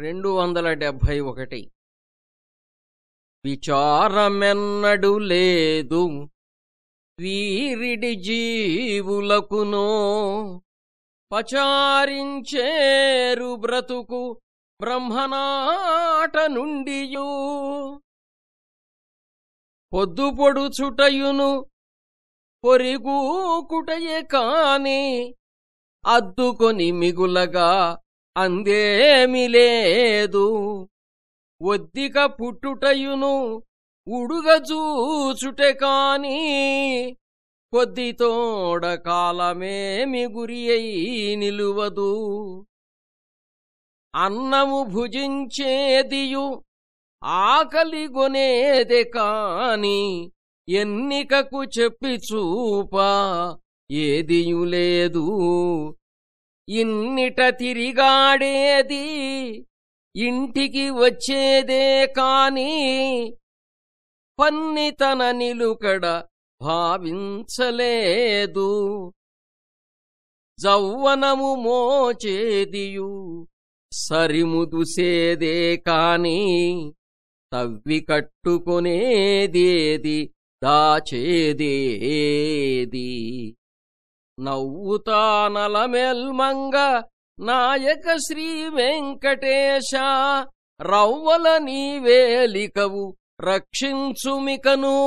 రెండు వందల డెబ్భై ఒకటి. విచారమెన్నడు లేదు. వీరిడి జీవులకునో పచారించేరు బ్రతుకు బ్రహ్మనాట నుండియు. పొద్దుపొడుచుటయును పొరిగూకుటయే కాని అద్దుకొని మిగులగా అందేమి లేదు. ఒద్దిక పుట్టుటయును ఉడుగజూచుటే కాని కొద్దితోడ కాలమేమి గురి అయి నిలువదు. అన్నము భుజించేదియు ఆకలిగొనేదే కాని ఎన్నికకు చెప్పి చూప ఏదియు లేదు. ఇన్నిట తిరిగాడేది? ఇంటికి వచ్చేదే కాని పన్నితన నిలుకడ భావించలేదు. జౌవనము మోచేదియు సరిముదుసేదే కాని తవ్వి కట్టుకునేదేది దాచేదేది. నవ్వుతానలమెల్మంగ నాయక శ్రీ వెంకటేశ. రవ్వల నీవేలికవు రక్షించుమికను.